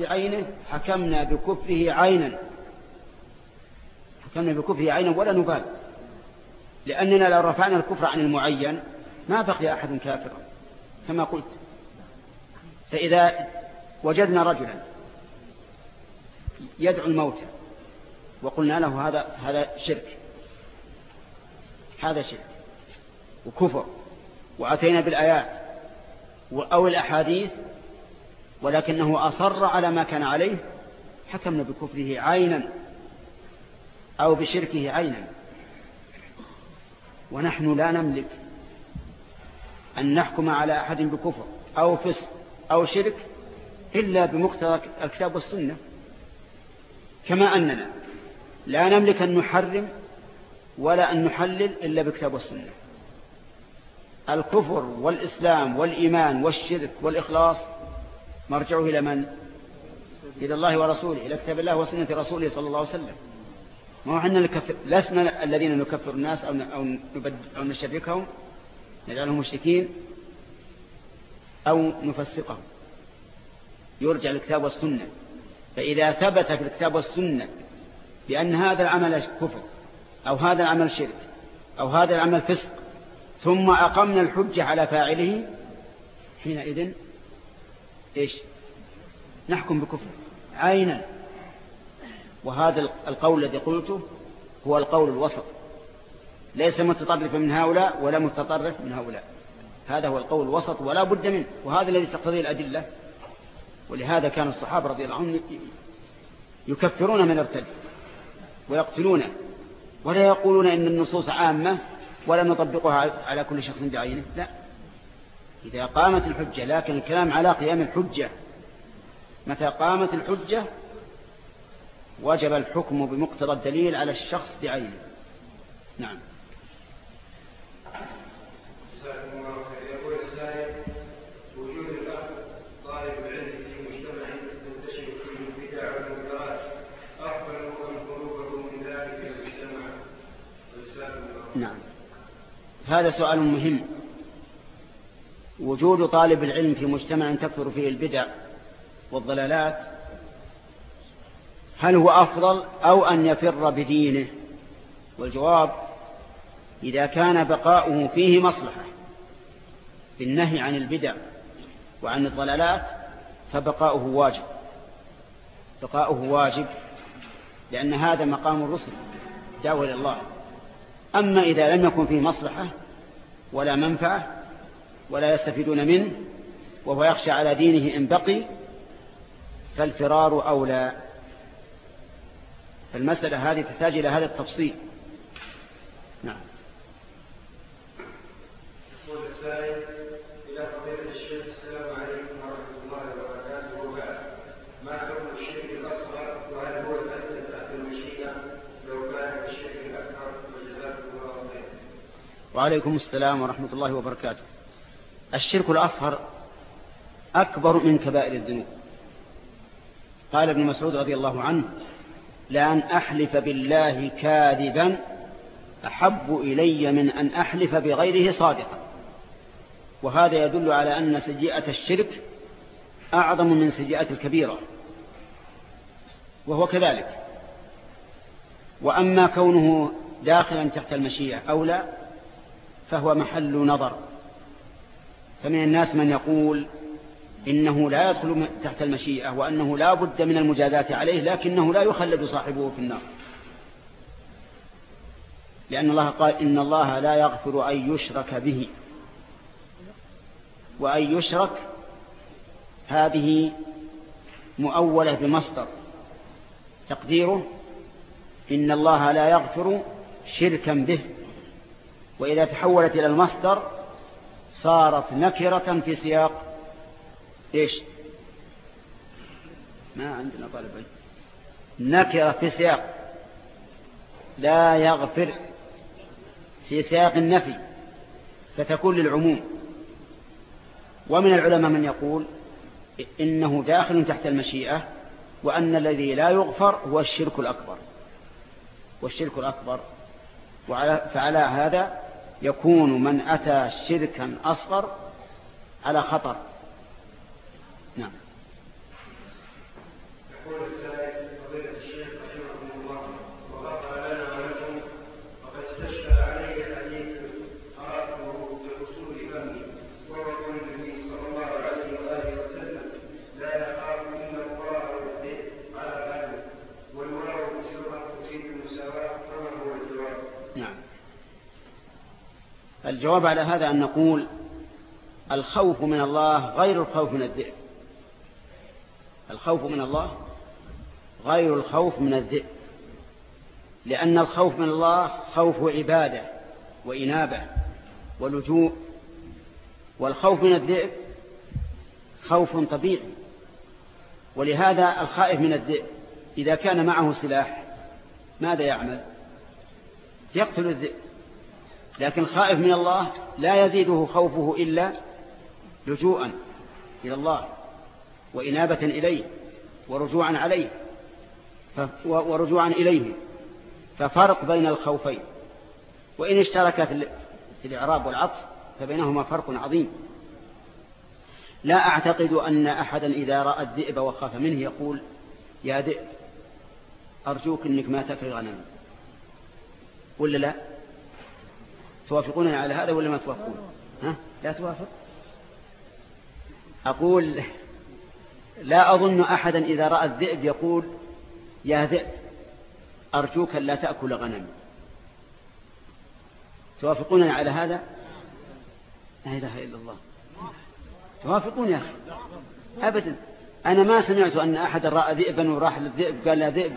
بعينه حكمنا بكفره عينا. حكمنا بكفره عينا ولا نبال. لأننا لو رفعنا الكفر عن المعين ما بقي أحد كافرا كما قلت. فإذا وجدنا رجلا يدعو الموتى وقلنا له هذا هذا شرك. هذا شرك وكفر وأتينا بالآيات أو الأحاديث ولكنه أصر على ما كان عليه. حكمنا بكفره عينا أو بشركه عينا. ونحن لا نملك أن نحكم على أحد بكفر أو فسق أو شرك إلا بمقتضى الكتاب والسنة. كما أننا لا نملك أن نحرم ولا أن نحلل إلا بكتاب والسنة. الكفر والإسلام والإيمان والشرك والإخلاص مرجعه إلى من؟ إلى الله ورسوله إلى كتاب الله وسنة رسوله صلى الله عليه وسلم. ما هو إحنا لسنا الذين نكفر الناس أو أو نشركهم نجعلهم مشركين أو نفسقهم. يرجع الكتاب والسنة. فإذا ثبت في الكتاب والسنة بأن هذا العمل كفر أو هذا العمل شرك أو هذا العمل فسق ثم أقمنا الحجة على فاعله حينئذ إيش؟ نحكم بكفر. عينا وهذا القول الذي قلته هو القول الوسط. ليس متطرفا من هؤلاء ولا متطرف من هؤلاء. هذا هو القول الوسط ولا بد منه. وهذا الذي تقتضيه الأدلة. ولهذا كان الصحابة رضي الله عنهم يكفرون من ارتد ويقتلونه ولا يقولون إن النصوص عامة ولا نطبقها على كل شخص بعينه. لا. إذا قامت الحجة لكن الكلام على قيام الحجة. متى قامت الحجة؟ وجب الحكم بمقتضى الدليل على الشخص بعينه. نعم. نعم. هذا سؤال مهم. وجود طالب العلم في مجتمع تكثر فيه البدع والضلالات هل هو أفضل أو أن يفر بدينه؟ والجواب إذا كان بقاؤه فيه مصلحة بالنهي عن البدع وعن الضلالات فبقاؤه واجب. بقاؤه واجب لأن هذا مقام الرسل دعوة الله. أما إذا لم يكن فيه مصلحة ولا منفعة ولا يستفيدون منه وهو يخشى على دينه إن بقي فالفرار أولى. فالمسألة هذه تحتاج إلى هذا التفصيل. نعم. السائل إلى فضيلة الشيخ السلام عليكم ورحمة الله وبركاته. وبعد ما حكم الشرك الأصغر؟ وهل هو تحت المشيئة؟ لو كان الشرك الأكبر وجزاكم الله خيرا. وعليكم السلام ورحمة الله وبركاته. الشرك الأصغر أكبر من كبائر الذنوب. قال ابن مسعود رضي الله عنه لأن أحلف بالله كاذبا أحب إلي من أن أحلف بغيره صادقا. وهذا يدل على أن سجيئة الشرك أعظم من سجيئة الكبيرة وهو كذلك. وأما كونه داخلا تحت المشيئة أو لا فهو محل نظر. فمن الناس من يقول إنه لا يدخل تحت المشيئة وأنه لا بد من المجازات عليه لكنه لا يخلد صاحبه في النار. لأن الله قال إن الله لا يغفر أن يشرك به. وأن يشرك هذه مؤولة بمصدر. تقديره إن الله لا يغفر شركا به. وإذا تحولت إلى المصدر صارت نكرة في سياق إيش؟ ما عندنا طالب علم. نكرة في سياق. لا يغفر في سياق النفي فتكون للعموم. ومن العلماء من يقول إنه داخل تحت المشيئة وأن الذي لا يغفر هو الشرك الأكبر. والشرك الأكبر فعلى هذا يكون من أتى شركا أصغر على خطر. نعم. الجواب على هذا أن نقول الخوف من الله غير الخوف من الذئب. الخوف من الله غير الخوف من الذئب. لأن الخوف من الله خوف عبادة وإنابة ولجوء. والخوف من الذئب خوف طبيعي. ولهذا الخائف من الذئب إذا كان معه سلاح ماذا يعمل؟ يقتل الذئب. لكن خائف من الله لا يزيده خوفه إلا لجوءا إلى الله وإنابة إليه ورجوعا عليه. ورجوعا إليه. ففرق بين الخوفين. وإن اشترك في الإعراب والعطف فبينهما فرق عظيم. لا أعتقد أن أحدا إذا رأى الذئب وخاف منه يقول يا ذئب أرجوك أنك ما تكري غنم ولا لا؟ توافقونني على هذا ولا ما توافقون؟ ها؟ لا توافق. أقول لا أظن أحدا إذا رأى الذئب يقول يا ذئب أرجوك لا تأكل غنمي. توافقونني على هذا؟ لا إله إلا الله. توافقون يا أخي. أبدا. أنا ما سمعت أن أحد رأى ذئبا وراح للذئب قال يا ذئب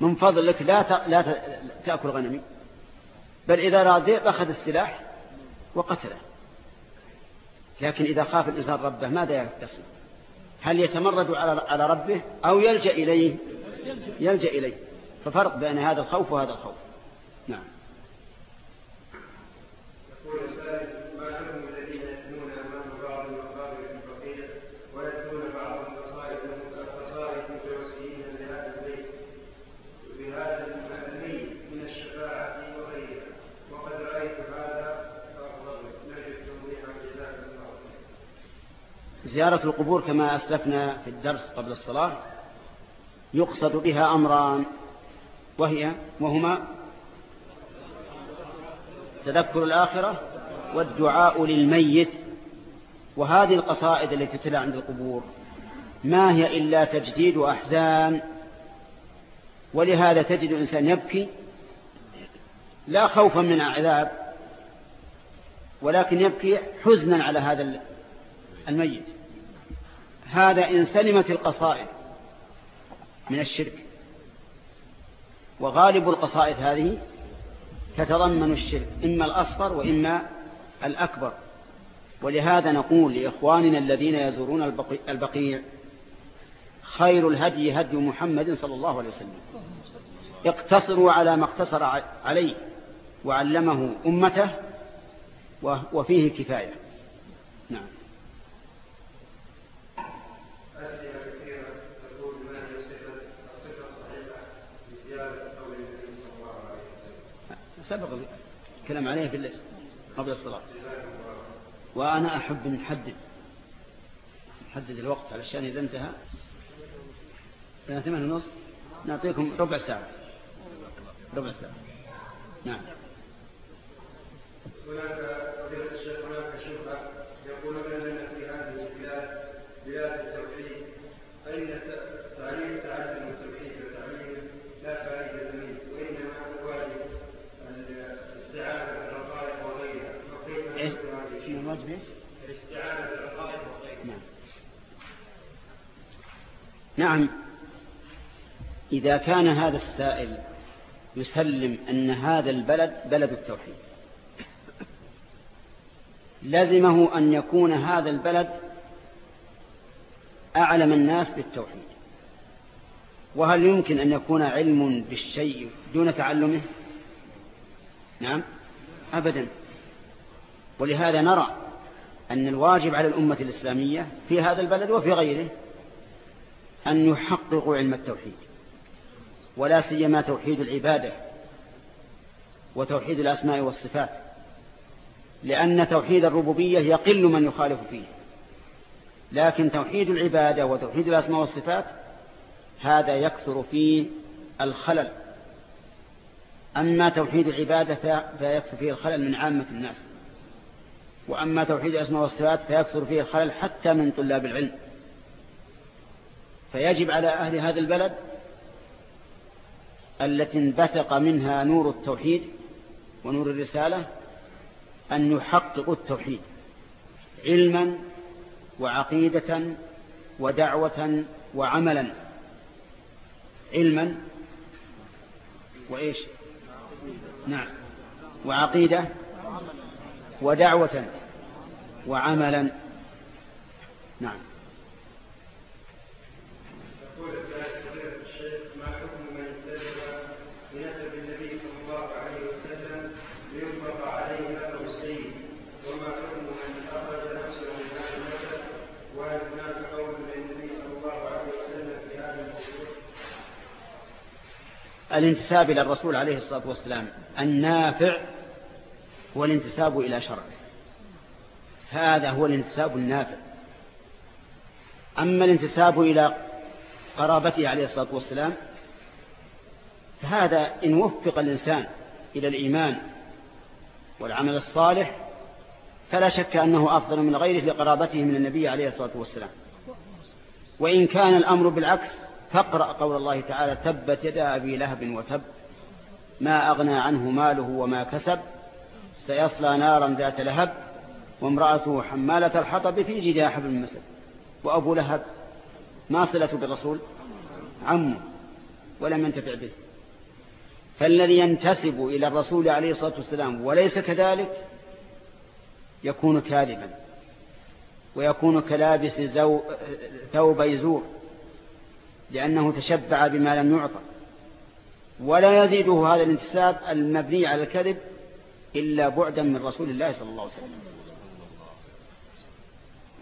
من فضلك لا لا تأكل غنمي. بل إذا ذئب أخذ السلاح وقتله. لكن إذا خاف الإنسان ربه ماذا يصنع هل يتمرد على ربه أو يلجأ إليه؟ يلجأ إليه. ففرق بين هذا الخوف وهذا الخوف. نعم. زيارة القبور كما أسلفنا في الدرس قبل الصلاة يقصد بها أمران وهي وهما تذكر الآخرة والدعاء للميت وهذه القصائد التي تتلى عند القبور. ما هي إلا تجديد وأحزان؟ ولهذا تجد الإنسان يبكي لا خوفا من عذاب ولكن يبكي حزنا على هذا الميت. هذا إن سلمت القصائد من الشرك. وغالب القصائد هذه تتضمن الشرك إما الأصغر وإما الأكبر. ولهذا نقول لإخواننا الذين يزورون البقيع خير الهدي هدي محمد صلى الله عليه وسلم. اقتصروا على ما اقتصر عليه وعلمه أمته وفيه كفاية. نعم. سبق الكلام عليه في قبل الصلاة. وأنا أحب نحدد نحدد الوقت علشان إذا انتهى. ثمان ونص. نعطيكم ربع ساعة. ربع ساعة. نعم. هناك فضيلة الشيخ هناك شبهة يقولون أننا في هذه البلاد بلاد التوحيد فإن تعليم تعلم التوحيد وتعليم لا فائدة منه وإنما الواجب الاستعانة بالرقائق وغيرها إيه؟ شنو الواجب إيش؟ الاستعانة بالرقائق وغيرها نعم نعم. إذا كان هذا السائل يسلم أن هذا البلد بلد التوحيد لزمه أن يكون هذا البلد أعلم الناس بالتوحيد. وهل يمكن أن يكون علم بالشيء دون تعلمه؟ نعم. أبدا. ولهذا نرى أن الواجب على الأمة الإسلامية في هذا البلد وفي غيره أن يحققوا علم التوحيد ولا سيما توحيد العبادة وتوحيد الأسماء والصفات لأن توحيد الربوبية يقل من يخالف فيه. لكن توحيد العبادة وتوحيد الأسماء والصفات هذا يكثر فيه الخلل. أما توحيد العبادة فيكثر فيه الخلل من عامة الناس. وأما توحيد الأسماء والصفات فيكثر فيه الخلل حتى من طلاب العلم. فيجب على أهل هذا البلد التي انبثق منها نور التوحيد ونور الرسالة أن يحققوا التوحيد علما وعقيدة ودعوة وعملا. علما وإيش؟ نعم. وعقيدة ودعوة وعملا. نعم يقول الشيخ ما حكم من بنسب النبي صلى الله عليه وسلم لينفق عليه مثل السيد وما حكم من اخرج نفسه من هذا النسب وهل هناك قول للنبي صلى الله عليه وسلم في هذا الموضوع الانتساب إلى الرسول عليه الصلاة والسلام النافع هو الانتساب إلى شرعه. هذا هو الانتساب النافع. أما الانتساب إلى قرابته عليه الصلاة والسلام فهذا إن وفق الإنسان إلى الإيمان والعمل الصالح فلا شك أنه أفضل من غيره لقرابته من النبي عليه الصلاة والسلام. وإن كان الأمر بالعكس فاقرأ قول الله تعالى تبت يدا أبي لهب وتب ما أغنى عنه ماله وما كسب سيصلى نارا ذات لهب وامرأته حمالة الحطب في جدها حبل المسد وأبو لهب ما صلة بالرسول؟ عمه ولم ينتفع به. فالذي ينتسب إلى الرسول عليه الصلاة والسلام وليس كذلك يكون كاذبا ويكون كلابس. ثوب يزور لأنه تشبع بما لم يعطى. ولا يزيده هذا الانتساب المبني على الكذب إلا بعدا من رسول الله صلى الله عليه وسلم.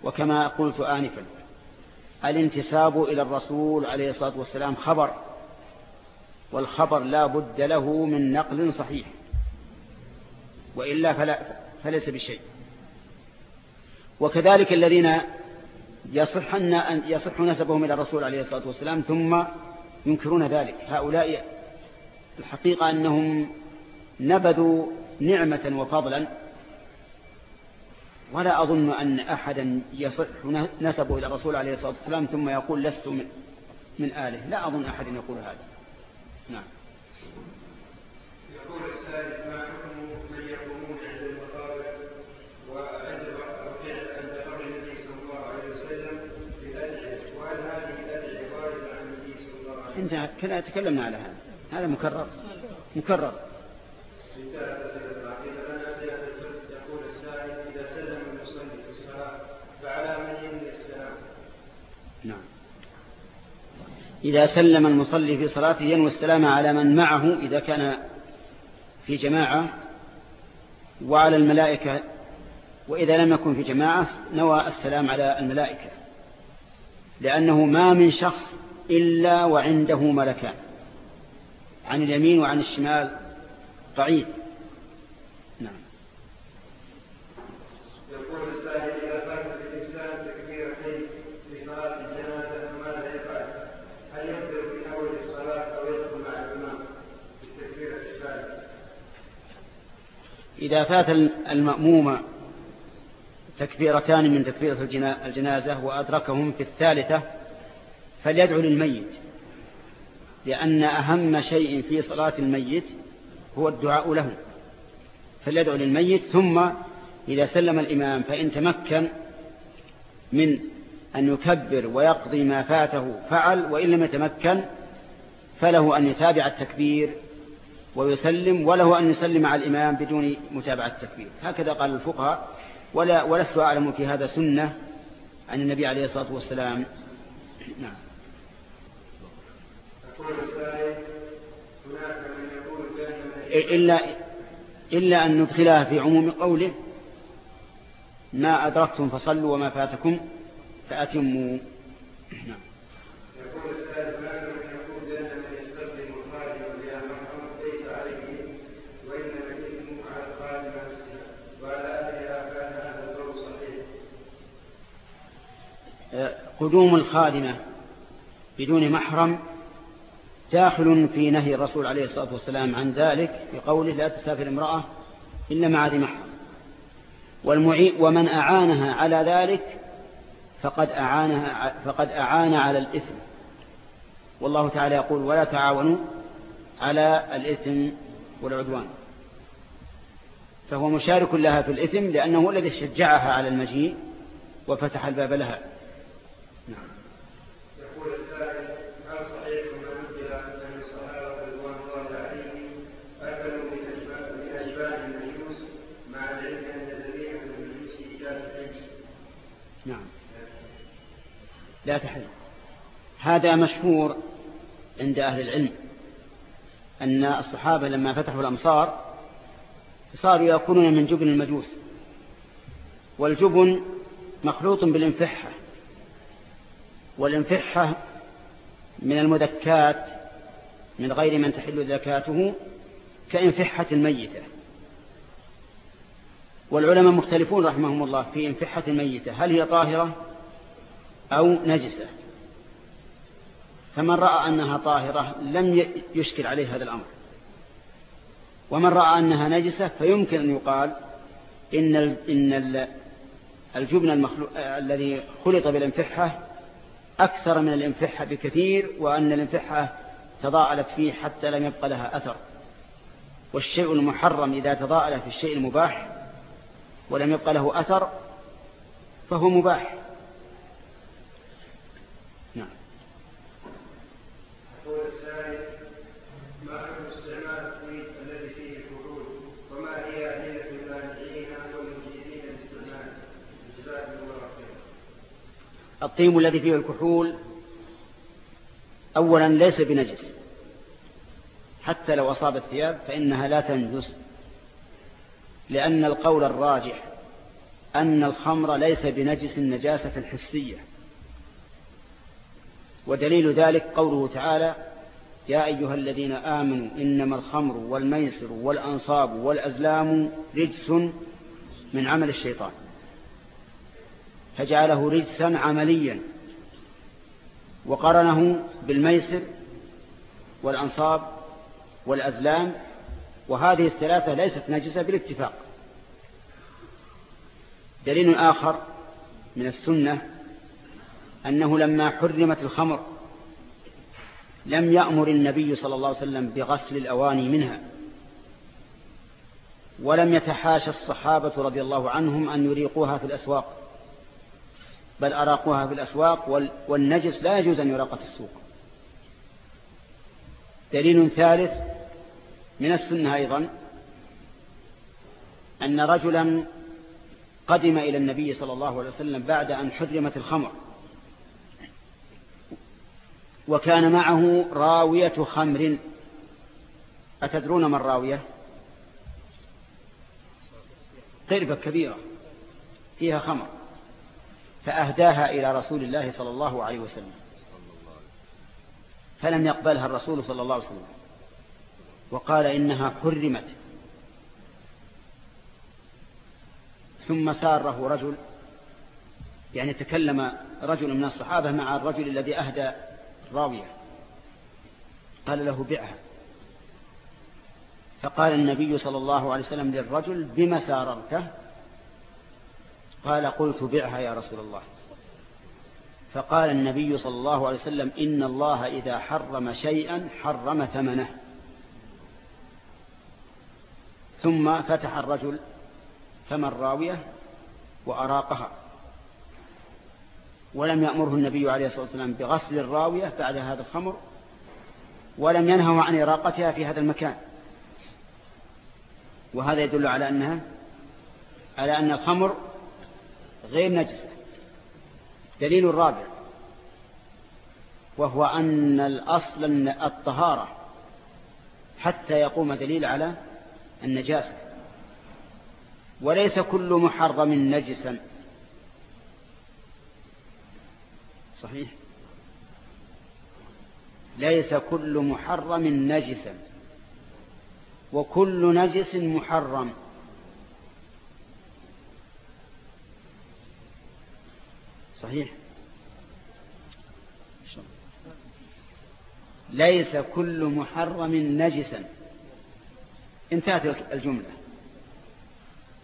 وكما قلت آنفا الانتساب إلى الرسول عليه الصلاة والسلام خبر والخبر لا بد له من نقل صحيح وإلا فلا فليس بشيء. وكذلك الذين يصح, أن يصح نسبهم إلى الرسول عليه الصلاة والسلام ثم ينكرون ذلك. هؤلاء الحقيقة أنهم نبذوا نعمة وفضلا ولا أظن أن أحدا يصح نسبه إلى الرسول عليه الصلاة والسلام ثم يقول لست من, آله. لا أظن أحد يقول هذا. نعم يقول السائل ما حكم من يقومون عند المقابر وعند وفعل عند قبر النبي صلى الله عليه وسلم بالأدعية وهل هذه الأدعية واردة عن النبي صلى الله عليه وسلم؟ انت كنا تكلمنا على هذا. هذا مكرر. مكرر. نعم. إذا سلم المصلي في صلاته ينوي السلام على من معه إذا كان في جماعة وعلى الملائكة وإذا لم يكن في جماعة نوى السلام على الملائكة. لأنه ما من شخص إلا وعنده ملكان عن اليمين وعن الشمال قعيد نعم يقول السائل إذا فات الإنسان تكبيرتين في صلاة الجنازة فماذا يفعل؟ هل يكبر في أول الصلاة أو يدخل مع الإمام بالتكبيرة الثالثة؟ إذا فات المأموم تكبيرتان من تكبيرة الجنازة وأدركهم في الثالثة فليدعو للميت. لأن أهم شيء في صلاة الميت هو الدعاء له. فليدعو للميت ثم إذا سلم الإمام فإن تمكن من أن يكبر ويقضي ما فاته فعل وإن لم يتمكن فله أن يتابع التكبير ويسلم وله أن يسلم على الإمام بدون متابعة التكبير. هكذا قال الفقهاء. ولا ولست أعلم في هذا سنة عن النبي عليه الصلاة والسلام نعم. إلا, إلا أن ندخلها في عموم قوله ما أدركتم فصلوا وما فاتكم فأتموا. نعم. قدوم الخادمة بدون محرم داخل في نهي الرسول عليه الصلاة والسلام عن ذلك بقوله لا تسافر امرأة إلا مع ذي محرم. ومن أعانها على ذلك فقد, أعانها فقد أعان على الإثم. والله تعالى يقول ولا تعاونوا على الإثم والعدوان. فهو مشارك لها في الإثم لأنه الذي شجعها على المجيء وفتح الباب لها. نعم يقول السائل هل صحيح ما نقل أن الصحابة رضوان الله عليهم أكلوا من أجبان المجوس مع العلم أن ذبيحة المجوس إيجاد الحج نعم لا تحل. هذا مشهور عند أهل العلم أن الصحابة لما فتحوا الأمصار صاروا يأكلون من جبن المجوس والجبن مخلوط بالإنفحة والإنفحة من المذكات من غير من تحل ذكاته كإنفحة الميتة والعلماء مختلفون رحمهم الله في إنفحة الميتة هل هي طاهرة؟ أو نجسة. فمن رأى أنها طاهرة لم يشكل عليه هذا الأمر. ومن رأى أنها نجسة فيمكن أن يقال إن إن الجبن الذي خلط بالإنفحة أكثر من الإنفحة بكثير وأن الإنفحة تضاءلت فيه حتى لم يبقى لها أثر. والشيء المحرم إذا تضاءل في الشيء المباح ولم يبقى له أثر فهو مباح. الطيب الذي فيه الكحول أولا ليس بنجس. حتى لو أصاب الثياب فإنها لا تنجس لأن القول الراجح أن الخمر ليس بنجس النجاسة الحسية. ودليل ذلك قوله تعالى يا أيها الذين آمنوا إنما الخمر والميسر والأنصاب والأزلام رجس من عمل الشيطان. فجعله رجسا عمليا. وقرنه بالميسر والأنصاب والأزلام وهذه الثلاثة ليست نجسة بالاتفاق. دليل آخر من السنة أنه لما حرمت الخمر لم يأمر النبي صلى الله عليه وسلم بغسل الأواني منها ولم يتحاشى الصحابة رضي الله عنهم أن يريقوها في الأسواق. بل أراقوها في الأسواق والنجس لا يجوز أن يراق في السوق. دليل ثالث من السنة أيضا أن رجلا قدم إلى النبي صلى الله عليه وسلم بعد أن حرمت الخمر وكان معه راوية خمر. أتدرون من راوية قربة كبيرة فيها خمر. فأهداها إلى رسول الله صلى الله عليه وسلم. فلم يقبلها الرسول صلى الله عليه وسلم. وقال إنها حرمت. ثم ساره رجل يعني تكلم رجل من الصحابة مع الرجل الذي أهدى الراوية قال له بعها. فقال النبي صلى الله عليه وسلم للرجل بما ساررته؟ قال قلت بعها يا رسول الله. فقال النبي صلى الله عليه وسلم إن الله إذا حرم شيئا حرم ثمنه. ثم فتح الرجل فم الراوية وأراقها. ولم يأمره النبي عليه الصلاة والسلام بغسل الراوية بعد هذا الخمر ولم ينهوا عن إراقتها في هذا المكان. وهذا يدل على أنها على أن الخمر غير نجسة. دليل الرابع وهو أن الأصل الطهارة حتى يقوم دليل على النجاسة. وليس كل محرم نجسا. صحيح؟ ليس كل محرم نجسا. وكل نجس محرم. صحيح. ليس كل محرم نجسا. انتهت الجملة.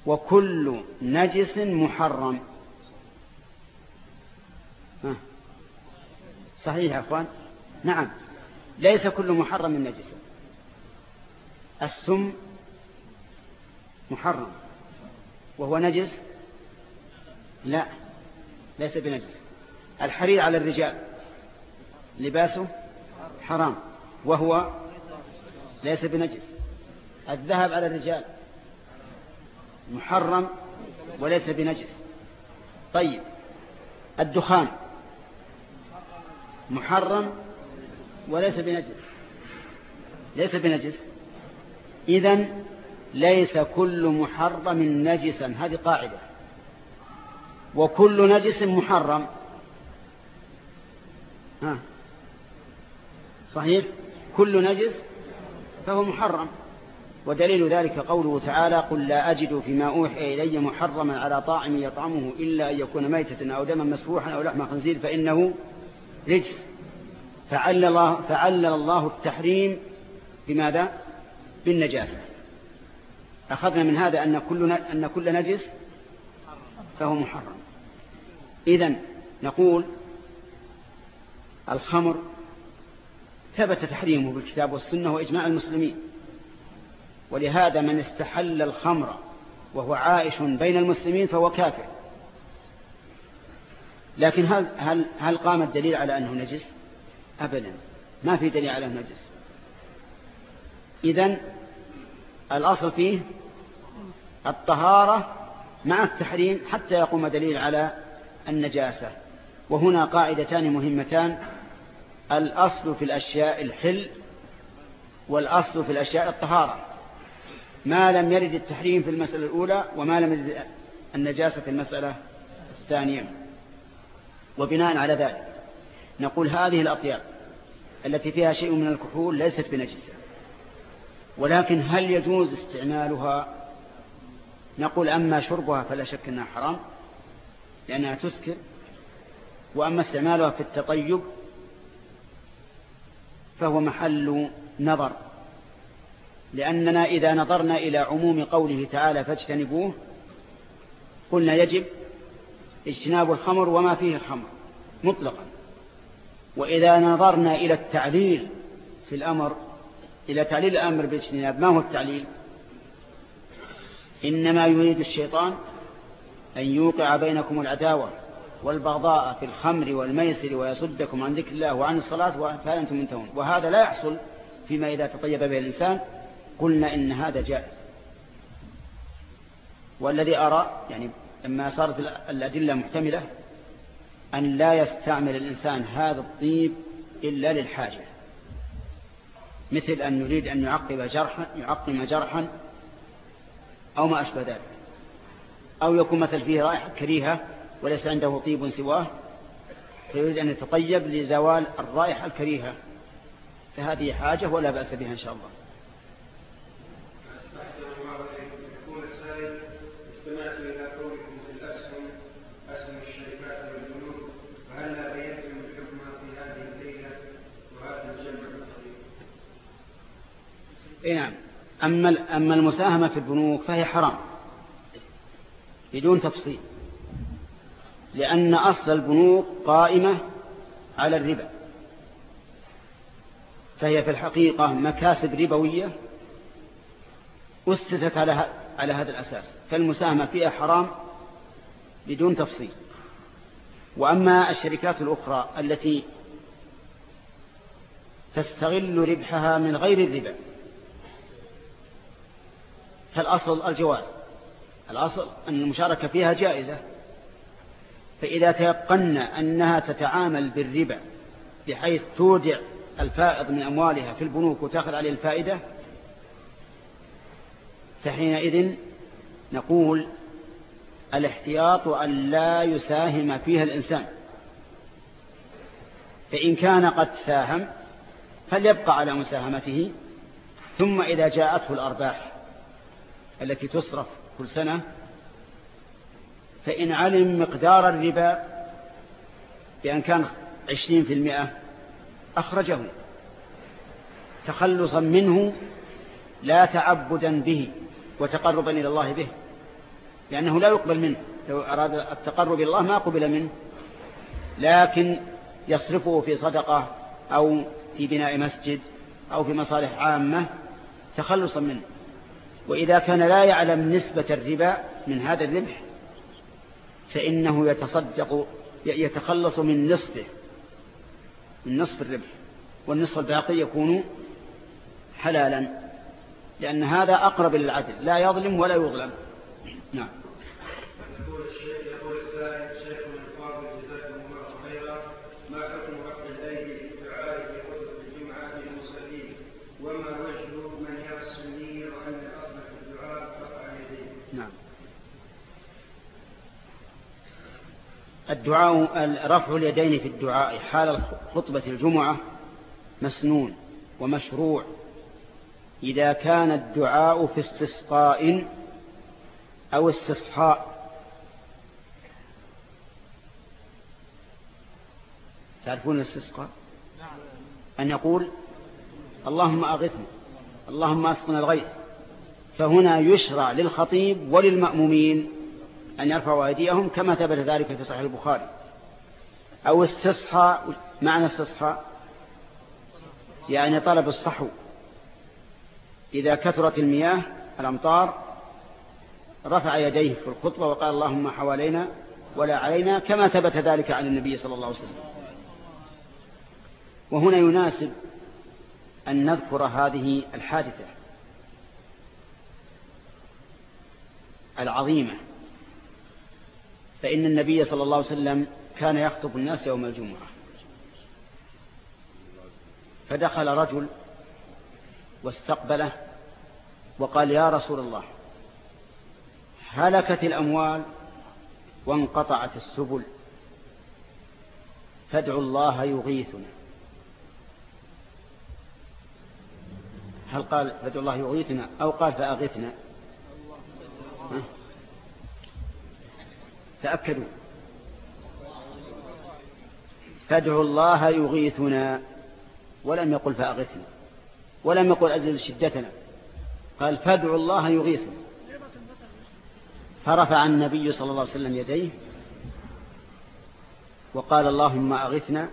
وكل نجس محرم. صحيح يا أخوان؟ نعم. ليس كل محرم نجسا السم محرم. وهو نجس؟ لا. ليس بنجس. الحرير على الرجال لباسه حرام وهو ليس بنجس. الذهب على الرجال محرم وليس بنجس. طيب الدخان محرم وليس بنجس. ليس بنجس. إذن ليس كل محرم نجسا. هذه قاعدة. وكل نجس محرم. ها. صحيح؟ كل نجس فهو محرم. ودليل ذلك قوله تعالى قل لا أجد فيما أوحي إلي محرما على طاعم يطعمه إلا أن يكون ميتة أو دما مسفوحا أو لحم خنزير فإنه رجس. فعلل الله, فعلل الله التحريم بماذا؟ بالنجاسة. أخذنا من هذا أن كل, أن كل نجس فهو محرم. إذن نقول الخمر ثبت تحريمه بالكتاب والسنة وإجماع المسلمين ولهذا من استحل الخمر وهو عائش بين المسلمين فهو كافر. لكن هل, هل, هل قام الدليل على أنه نجس؟ أبدا ما في دليل على أنه نجس. إذن الأصل فيه الطهارة مع التحريم حتى يقوم دليل على النجاسة. وهنا قاعدتان مهمتان. الأصل في الأشياء الحل والأصل في الأشياء الطهارة. ما لم يرد التحريم في المسألة الأولى وما لم يرد النجاسة في المسألة الثانية. وبناء على ذلك نقول هذه الأطياب التي فيها شيء من الكحول ليست بنجسة. ولكن هل يجوز استعمالها؟ نقول أما شربها فلا شك أنها حرام. لأنها تسكر. وأما استعمالها في التطيب فهو محل نظر لأننا إذا نظرنا إلى عموم قوله تعالى فاجتنبوه قلنا يجب اجتناب الخمر وما فيه الخمر مطلقا. وإذا نظرنا إلى التعليل في الأمر إلى تعليل الأمر بالاجتناب ما هو التعليل؟ إنما يريد الشيطان أن يوقع بينكم العداوة والبغضاء في الخمر والميسر ويصدكم عن ذكر الله وعن الصلاة فهل أنتم منتهون؟ وهذا لا يحصل فيما إذا تطيب به الإنسان. قلنا إن هذا جائز. والذي أرى يعني لما صارت الأدلة محتملة أن لا يستعمل الإنسان هذا الطيب إلا للحاجة. مثل أن يريد أن يعقب جرحا يعقم جرحا أو ما أشبه ذلك. أو يكون مثل فيه رائحة كريهة وليس عنده طيب سواه فيريد أن يتطيب لزوال الرائحة الكريهة. فهذه حاجة ولا بأس بها إن شاء الله. أي نعم. أما أما المساهمة في البنوك فهي حرام. بدون تفصيل. لأن أصل البنوك قائمة على الربا. فهي في الحقيقة مكاسب ربوية أسست على على هذا الأساس. فالمساهمة فيها حرام بدون تفصيل. وأما الشركات الأخرى التي تستغل ربحها من غير الربا فالأصل الجواز. الأصل أن المشاركة فيها جائزة. فإذا تيقنا أنها تتعامل بالربا بحيث تودع الفائض من أموالها في البنوك وتأخذ عليه الفائدة فحينئذ نقول الاحتياط أن لا يساهم فيها الإنسان. فإن كان قد ساهم فليبقى على مساهمته ثم إذا جاءته الأرباح. التي تصرف كل سنة فإن علم مقدار الربا بأن كان عشرين في المئة أخرجه. تخلصا منه لا تعبدا به وتقربا إلى الله به لأنه لا يقبل منه. لو أراد التقرب إلى الله ما قبل منه لكن يصرفه في صدقة أو في بناء مسجد أو في مصالح عامة تخلصا منه. وإذا كان لا يعلم نسبة الربا من هذا الربح فإنه يتصدق يتخلص من نصفه من نصف الربح والنصف الباقي يكون حلالا لأن هذا أقرب للعدل لا يظلم ولا يظلم. نعم يقول الشيخ يقول السائل شيخ من الفاضل جزاكم الله خيرا ما حكم رفع الايدي في الدعاء في خطبه الجمعه للمصلين وما وجه من يرسم النية وان الاصل في الدعاء رفع اليدين نعم الدعاء رفع اليدين في الدعاء حال خطبة الجمعة مسنون ومشروع. إذا كان الدعاء في استسقاء أو استصحاء. تعرفون الاستسقاء أن يقول اللهم أغثنا اللهم أسقنا الغيث. فهنا يشرع للخطيب وللمأمومين أن يرفعوا أيديهم كما ثبت ذلك في صحيح البخاري. أو استصحى معنى استصحى؟ يعني طلب الصحو. إذا كثرت المياه الأمطار رفع يديه في الخطبة وقال اللهم حوالينا ولا علينا كما ثبت ذلك عن النبي صلى الله عليه وسلم. وهنا يناسب أن نذكر هذه الحادثة العظيمة. فإن النبي صلى الله عليه وسلم كان يخطب الناس يوم الجمعة. فدخل رجل واستقبله وقال يا رسول الله هلكت الأموال وانقطعت السبل فادعوا الله يغيثنا. هل قال فادعوا الله يغيثنا أو قال فأغثنا؟ تأكدوا. فادعوا الله يغيثنا. ولم يقل فأغثنا. ولم يقل أزل شدتنا. قال فادعوا الله يغيثنا. فرفع النبي صلى الله عليه وسلم يديه. وقال اللهم أغثنا.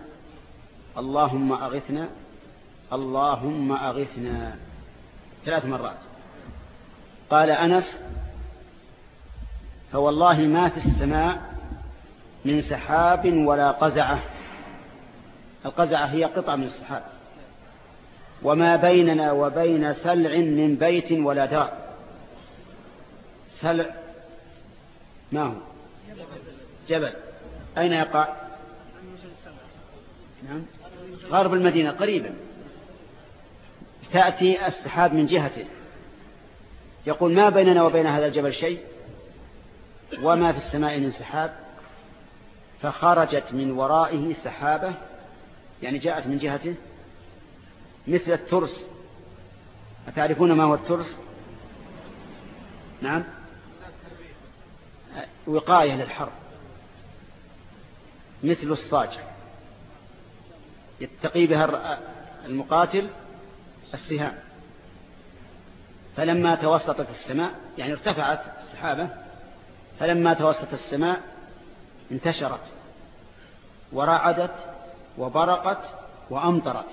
اللهم أغثنا. اللهم أغثنا. ثلاث مرات. قال أنس فوالله ما في السماء من سحاب ولا قزعة. القزعة هي قطعة من السحاب. وما بيننا وبين سلع من بيت ولا دار. سلع ما هو؟ جبل. أين يقع؟ نعم. غرب المدينة قريبا. تأتي السحاب من جهته. يقول ما بيننا وبين هذا الجبل شيء؟ وما في السماء من سحاب فخرجت من ورائه سحابة يعني جاءت من جهته مثل الترس. أتعرفون ما هو الترس؟ نعم. وقاية للحرب. مثل الصاج. يتقي بها المقاتل السهام. فلما توسطت السماء يعني ارتفعت السحابة فلما توسط السماء انتشرت ورعدت وبرقت وأمطرت.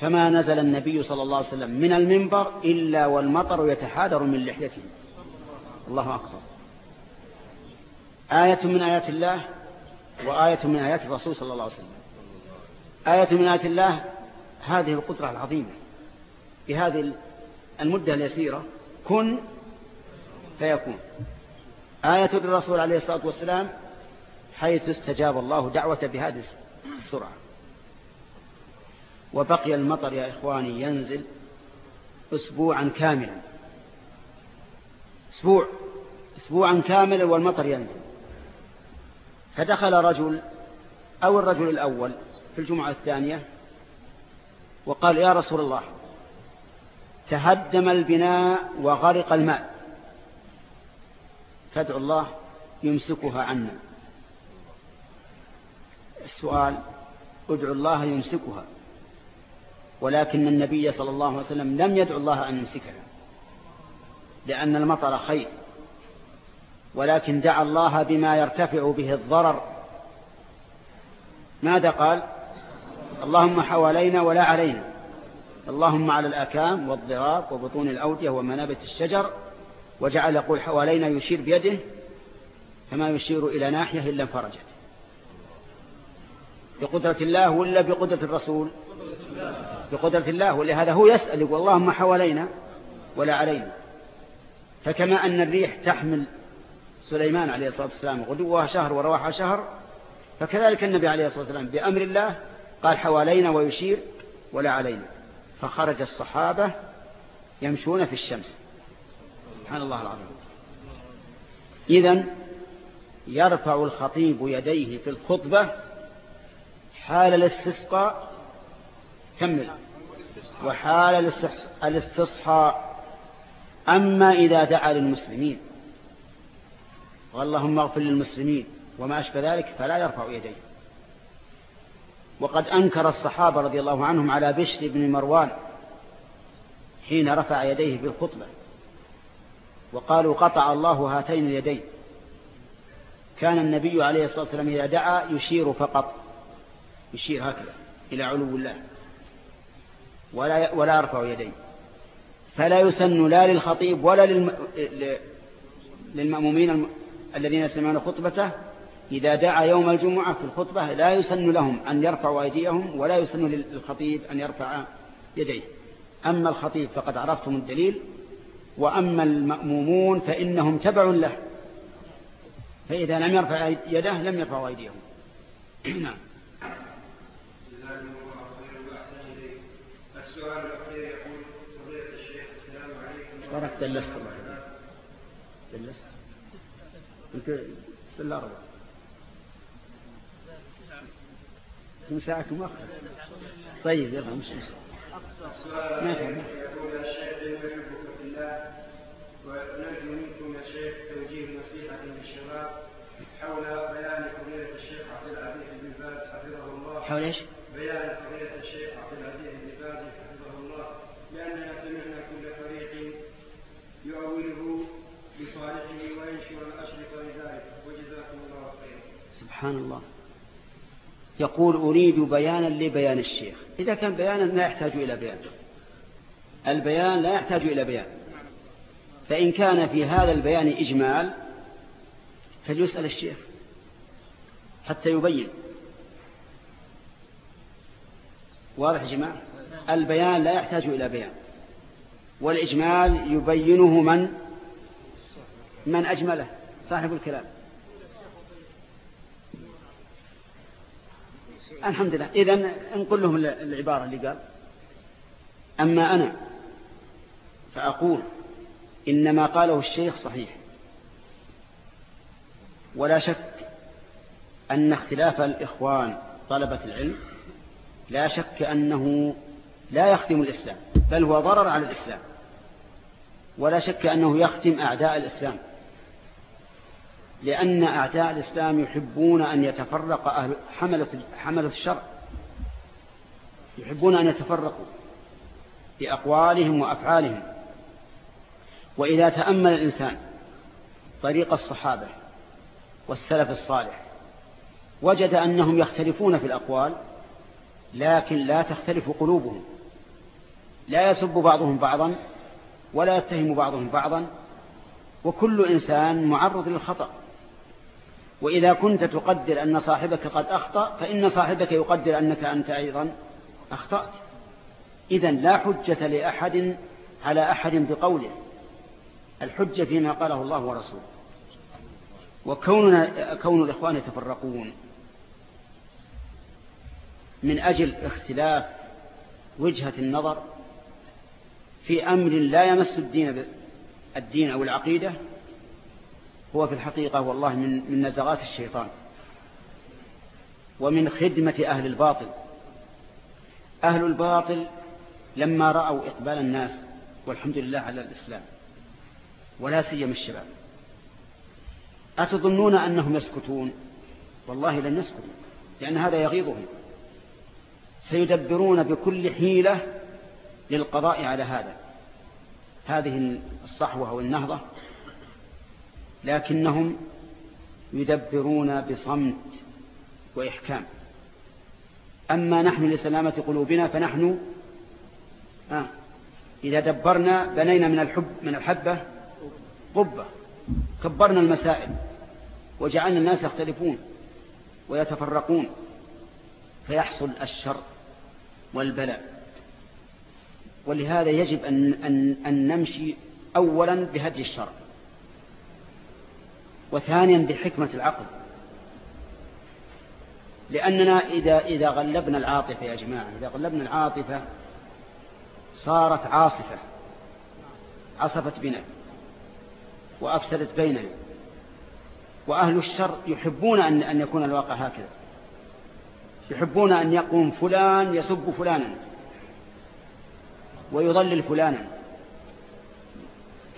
فما نزل النبي صلى الله عليه وسلم من المنبر إلا والمطر يتحادر من لحيته. الله أكبر. آية من آيات الله وآية من آيات الرسول صلى الله عليه وسلم. آية من آيات الله هذه القدرة العظيمة. في هذه المدة اليسيرة كن فيكون. آية الرسول عليه الصلاة والسلام حيث استجاب الله دعوة بهذه السرعة. وبقي المطر يا إخواني ينزل أسبوعا كاملا. أسبوع أسبوعا كاملا والمطر ينزل. فدخل رجل أو الرجل الأول في الجمعة الثانية وقال يا رسول الله تهدم البناء وغرق الماء. فادعو الله يمسكها عنا. السؤال ادعوا الله يمسكها ولكن النبي صلى الله عليه وسلم لم يدعو الله أن يمسكها لأن المطر خير ولكن دعا الله بما يرتفع به الضرر. ماذا قال؟ اللهم حوالينا ولا علينا اللهم على الأكام والضراب وبطون الأودية ومنابت الشجر وجعل يقول حوالينا يشير بيده فما يشير إلى ناحية إلا انفرجت بقدرة الله ولا بقدرة الرسول؟ بقدرة الله ولهذا هو يسأل يقول اللهم حوالينا ولا علينا. فكما أن الريح تحمل سليمان عليه الصلاة والسلام غدوها شهر ورواحها شهر فكذلك النبي عليه الصلاة والسلام بأمر الله قال حوالينا ويشير ولا علينا. فخرج الصحابة يمشون في الشمس. سبحان الله العظيم. إذن يرفع الخطيب يديه في الخطبة حال الاستسقاء كمل وحال الاستصحاء. أما إذا دعا للمسلمين واللهم اغفر للمسلمين وما أشبه ذلك فلا يرفع يديه. وقد أنكر الصحابة رضي الله عنهم على بشر بن مروان حين رفع يديه في الخطبة. وقالوا قطع الله هاتين اليدين. كان النبي عليه الصلاة والسلام إذا دعا يشير فقط. يشير هكذا إلى علو الله. ولا ولا يرفع يديه. فلا يسن لا للخطيب ولا للم... للمأمومين الذين يسمعون خطبته. إذا دعا يوم الجمعة في الخطبة لا يسن لهم أن يرفعوا أيديهم ولا يسن للخطيب أن يرفع يديه. أما الخطيب فقد عرفتم الدليل وأما المأمومون فإنهم تبع له. فإذا لم يرفع يده لم يرفعوا أيديهم. نعم السؤال الأخير يقول الشيخ السلام عليكم بارك دلست الله دلست أنت في الأرض من ساعة مؤخر طيب يلا مش مش السؤال يقول يا شيخ نحبك في الله ونرجو منكم يا شيخ توجيه نصيحة للشباب حول بيان فضيلة الشيخ عبد العزيز بن باز حفظه الله حول إيش؟ بيان فضيلة الشيخ عبد العزيز بن باز حفظه الله لأننا سمعنا كل فريق يؤوله لصالحه وينشر الأشرطة لذلك وجزاكم الله خيرا سبحان الله يقول أريد بيانا لبيان الشيخ. إذا كان بيانا لا يحتاج إلى بيان. البيان لا يحتاج إلى بيان. فإن كان في هذا البيان إجمال فليسأل الشيخ حتى يبين. واضح جماعة؟ البيان لا يحتاج إلى بيان. والإجمال يبينه من؟ من أجمله. صاحب الكلام. الحمد لله. إذن نقول لهم العبارة اللي قال. أما أنا فأقول إن ما قاله الشيخ صحيح. ولا شك أن اختلاف الإخوان طلبة العلم لا شك أنه لا يخدم الإسلام بل هو ضرر على الإسلام. ولا شك أنه يخدم أعداء الإسلام. لأن أعداء الإسلام يحبون أن يتفرق أهل حملة, حملة الشر يحبون أن يتفرقوا بأقوالهم وأفعالهم. وإذا تأمل الإنسان طريق الصحابة والسلف الصالح وجد أنهم يختلفون في الأقوال لكن لا تختلف قلوبهم. لا يسب بعضهم بعضا ولا يتهم بعضهم بعضا وكل إنسان معرض للخطأ. وإذا كنت تقدر أن صاحبك قد أخطأ فإن صاحبك يقدر أنك أنت أيضا أخطأت. إذا لا حجة لأحد على أحد بقوله. الحجة فيما قاله الله ورسوله. وكوننا كون الإخوان يتفرقون من أجل اختلاف وجهة النظر في أمر لا يمس الدين الدين أو العقيدة هو في الحقيقة والله من من نزغات الشيطان ومن خدمة أهل الباطل. أهل الباطل لما رأوا إقبال الناس والحمد لله على الإسلام ولا سيما الشباب أتظنون أنهم يسكتون؟ والله لن يسكتوا لأن هذا يغيظهم. سيدبرون بكل حيلة للقضاء على هذا. هذه الصحوة والنهضة لكنهم يدبرون بصمت وإحكام. أما نحن لسلامة قلوبنا فنحن آه إذا دبرنا بنينا من الحب من الحبة قبة كبرنا المسائل وجعلنا الناس يختلفون ويتفرقون فيحصل الشر والبلاء. ولهذا يجب أن, أن, أن نمشي أولا بهدي الشرع وثانيا بحكمة العقل. لأننا إذا, إذا غلبنا العاطفة يا جماعة إذا غلبنا العاطفة صارت عاصفة. عصفت بنا وأفسدت بيننا. وأهل الشر يحبون أن, أن يكون الواقع هكذا. يحبون أن يقوم فلان يسب فلانا ويضلل فلانا.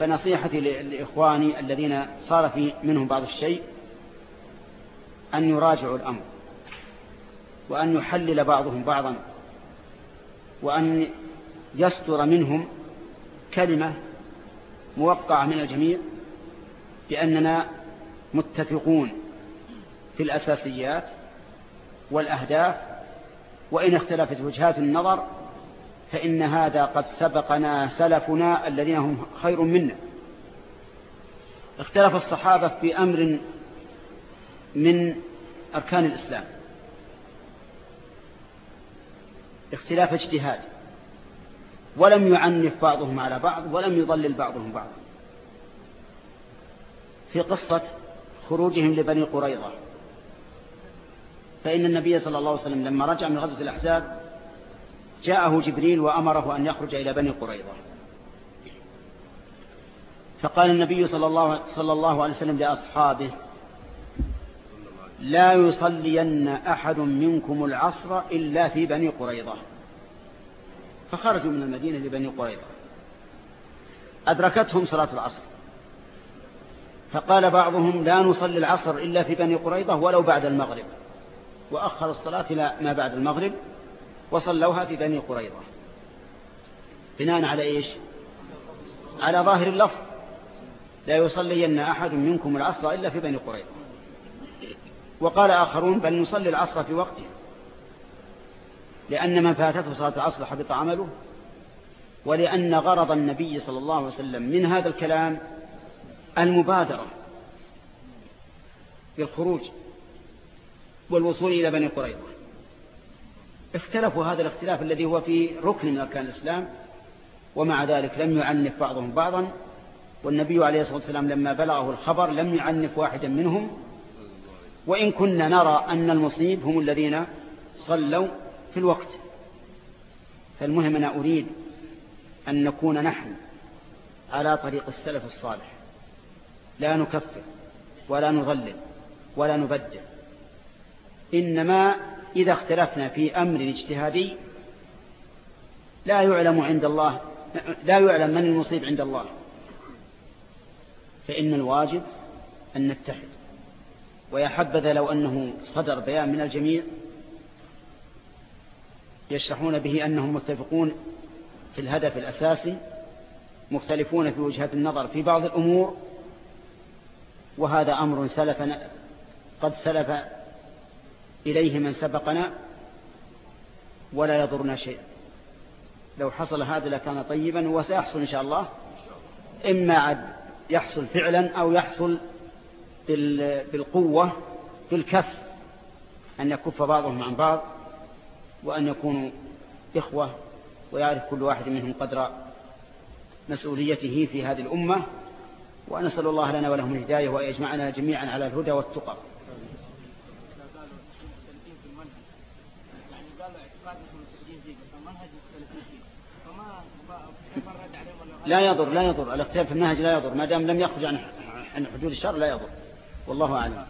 فنصيحتي لإخواني الذين صار في منهم بعض الشيء أن يراجعوا الأمر وأن يحلل بعضهم بعضا وأن يصدر منهم كلمة موقعة من الجميع بأننا متفقون في الأساسيات والأهداف وإن اختلفت وجهات النظر فإن هذا قد سبقنا سلفنا الذين هم خير منا. اختلف الصحابة في أمر من أركان الإسلام. اختلاف اجتهاد. ولم يعنف بعضهم على بعض ولم يضلل بعضهم بعضا. في قصة خروجهم لبني قريظة. فإن النبي صلى الله عليه وسلم لما رجع من غزوة الأحزاب جاءه جبريل وأمره أن يخرج إلى بني قريظة. فقال النبي صلى الله, صلى الله عليه وسلم لأصحابه لا يصلين أحد منكم العصر إلا في بني قريظة. فخرجوا من المدينة لبني قريظة. أدركتهم صلاة العصر. فقال بعضهم لا نصلي العصر إلا في بني قريظة ولو بعد المغرب. وأخر الصلاة إلى ما بعد المغرب. وصلوها في بني قريظة. بناء على إيش؟ على ظاهر اللفظ. لا يصلين أحد منكم العصر إلا في بني قريظة. وقال آخرون بل نصلي العصر في وقته. لأن من فاتته صلاة العصر حبط عمله. ولأن غرض النبي صلى الله عليه وسلم من هذا الكلام المبادرة بالخروج والوصول إلى بني قريظة. اختلفوا هذا الاختلاف الذي هو في ركن من أركان الإسلام ومع ذلك لم يعنف بعضهم بعضا والنبي عليه الصلاة والسلام لما بلغه الخبر لم يعنف واحدا منهم. وإن كنا نرى أن المصيب هم الذين صلوا في الوقت. فالمهم أنا أريد أن نكون نحن على طريق السلف الصالح. لا نكفر ولا نضلل ولا نبدل. إنما إذا اختلفنا في أمر اجتهادي لا يعلم عند الله لا يعلم من المصيب عند الله. فإن الواجب أن نتحد. ويا حبذا لو أنه صدر بيان من الجميع يشرحون به أنهم متفقون في الهدف الأساسي مختلفون في وجهات النظر في بعض الأمور وهذا أمر سلفنا قد سلف إليه من سبقنا ولا يضرنا شيء لو حصل هذا لكان طيبا وسيحصل إن شاء الله. إما يحصل فعلا أو يحصل بالقوة بالكف أن يكف بعضهم عن بعض وأن يكونوا إخوة ويعرف كل واحد منهم قدر مسؤوليته في هذه الأمة. ونسأل الله لنا ولهم الهداية وأن يجمعنا جميعا على الهدى والتقى. لا يضر لا يضر. الاختلاف في النهج لا يضر. ما دام لم يخرج عن حدود الشر لا يضر. والله أعلم.